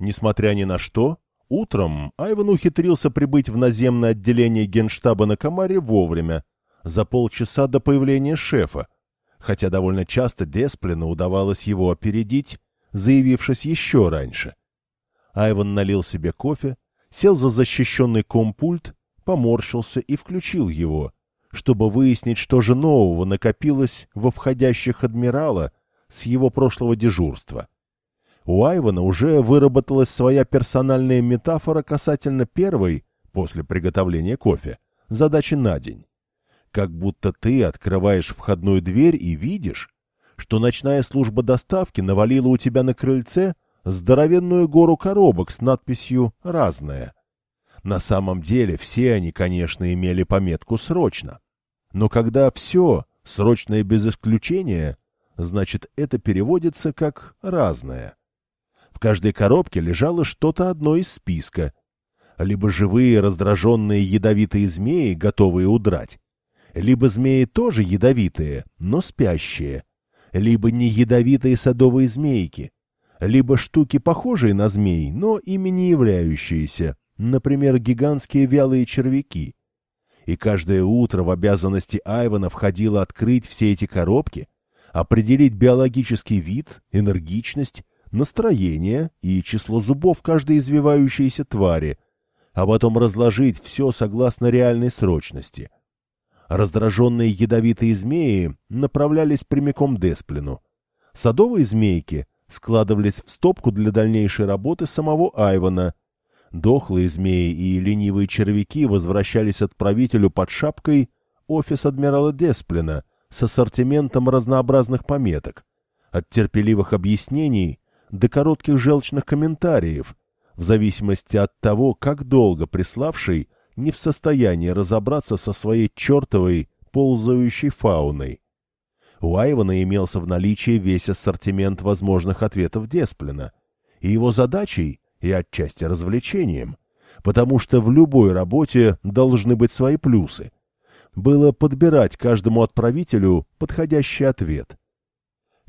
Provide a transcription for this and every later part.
Несмотря ни на что, утром Айван ухитрился прибыть в наземное отделение генштаба на Камаре вовремя, за полчаса до появления шефа, хотя довольно часто Десплину удавалось его опередить, заявившись еще раньше. Айван налил себе кофе, сел за защищенный компульт, поморщился и включил его, чтобы выяснить, что же нового накопилось во входящих адмирала с его прошлого дежурства. У Айвана уже выработалась своя персональная метафора касательно первой, после приготовления кофе, задачи на день. Как будто ты открываешь входную дверь и видишь, что ночная служба доставки навалила у тебя на крыльце здоровенную гору коробок с надписью «Разное». На самом деле все они, конечно, имели пометку «Срочно». Но когда все, срочное без исключения, значит, это переводится как «разное». В каждой коробке лежало что-то одно из списка. Либо живые раздраженные ядовитые змеи, готовые удрать, либо змеи тоже ядовитые, но спящие, либо не ядовитые садовые змейки, либо штуки, похожие на змей, но ими не являющиеся, например, гигантские вялые червяки. И каждое утро в обязанности Айвана входило открыть все эти коробки, определить биологический вид, энергичность, настроение и число зубов каждой извивающейся твари, а потом разложить все согласно реальной срочности. Раздраженные ядовитые змеи направлялись прямиком Десплину. Садовые змейки складывались в стопку для дальнейшей работы самого Айвана. Дохлые змеи и ленивые червяки возвращались отправителю под шапкой офис адмирала Десплина с ассортиментом разнообразных пометок, от терпеливых объяснений до коротких желчных комментариев, в зависимости от того, как долго приславший не в состоянии разобраться со своей чертовой ползающей фауной. У Айвана имелся в наличии весь ассортимент возможных ответов Десплина, и его задачей, и отчасти развлечением, потому что в любой работе должны быть свои плюсы, было подбирать каждому отправителю подходящий ответ.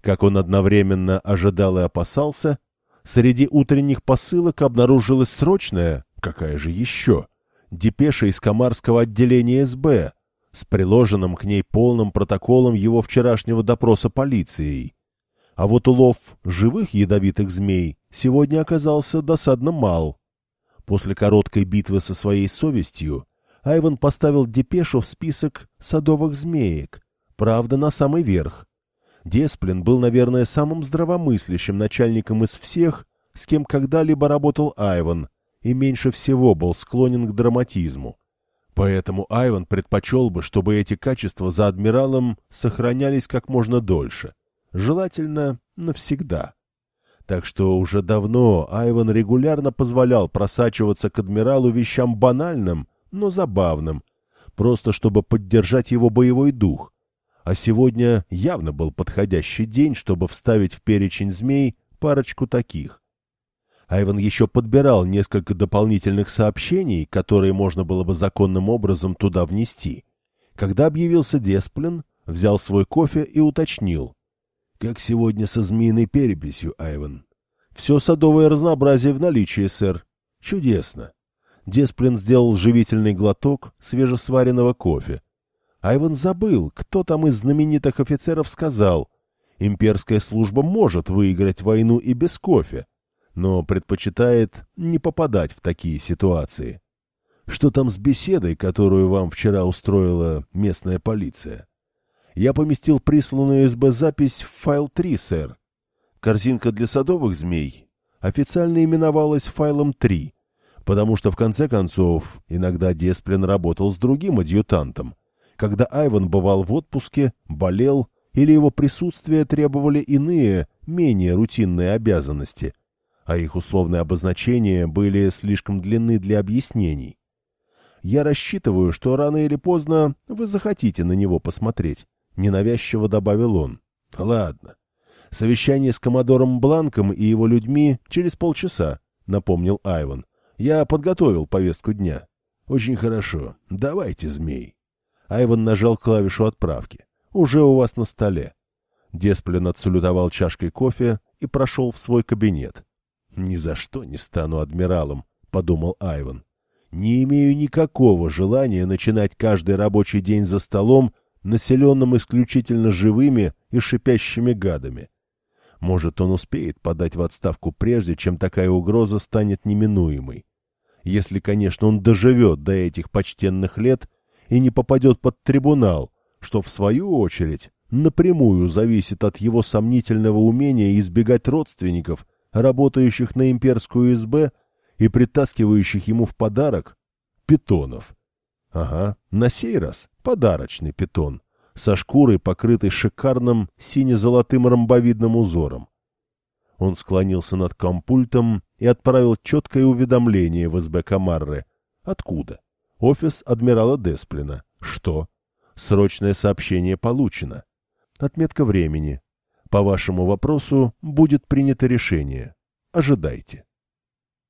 Как он одновременно ожидал и опасался, среди утренних посылок обнаружилась срочная, какая же еще, депеша из Камарского отделения СБ, с приложенным к ней полным протоколом его вчерашнего допроса полицией. А вот улов живых ядовитых змей сегодня оказался досадно мал. После короткой битвы со своей совестью Айван поставил депешу в список садовых змеек, правда, на самый верх. Десплин был, наверное, самым здравомыслящим начальником из всех, с кем когда-либо работал Айван, и меньше всего был склонен к драматизму. Поэтому Айван предпочел бы, чтобы эти качества за адмиралом сохранялись как можно дольше, желательно навсегда. Так что уже давно Айван регулярно позволял просачиваться к адмиралу вещам банальным, но забавным, просто чтобы поддержать его боевой дух. А сегодня явно был подходящий день, чтобы вставить в перечень змей парочку таких. Айван еще подбирал несколько дополнительных сообщений, которые можно было бы законным образом туда внести. Когда объявился Десплин, взял свой кофе и уточнил. — Как сегодня со змеиной переписью, Айван? — Все садовое разнообразие в наличии, сэр. — Чудесно. Десплин сделал живительный глоток свежесваренного кофе. Айван забыл, кто там из знаменитых офицеров сказал. Имперская служба может выиграть войну и без кофе но предпочитает не попадать в такие ситуации. Что там с беседой, которую вам вчера устроила местная полиция? Я поместил присланную СБ запись в файл 3, сэр. Корзинка для садовых змей официально именовалась файлом 3, потому что, в конце концов, иногда Десплин работал с другим адъютантом, когда Айван бывал в отпуске, болел или его присутствие требовали иные, менее рутинные обязанности – а их условные обозначения были слишком длинны для объяснений. Я рассчитываю, что рано или поздно вы захотите на него посмотреть, — ненавязчиво добавил он. — Ладно. Совещание с коммодором Бланком и его людьми через полчаса, — напомнил Айван. Я подготовил повестку дня. — Очень хорошо. Давайте, змей. Айван нажал клавишу отправки. — Уже у вас на столе. Десплин отсалютовал чашкой кофе и прошел в свой кабинет. «Ни за что не стану адмиралом», — подумал Айван. «Не имею никакого желания начинать каждый рабочий день за столом, населенным исключительно живыми и шипящими гадами. Может, он успеет подать в отставку прежде, чем такая угроза станет неминуемой. Если, конечно, он доживет до этих почтенных лет и не попадет под трибунал, что, в свою очередь, напрямую зависит от его сомнительного умения избегать родственников, работающих на имперскую СБ и притаскивающих ему в подарок питонов. Ага, на сей раз подарочный питон, со шкурой, покрытой шикарным сине-золотым ромбовидным узором. Он склонился над компультом и отправил четкое уведомление в СБ Камарры. Откуда? Офис адмирала Десплина. Что? Срочное сообщение получено. Отметка времени. По вашему вопросу будет принято решение. Ожидайте.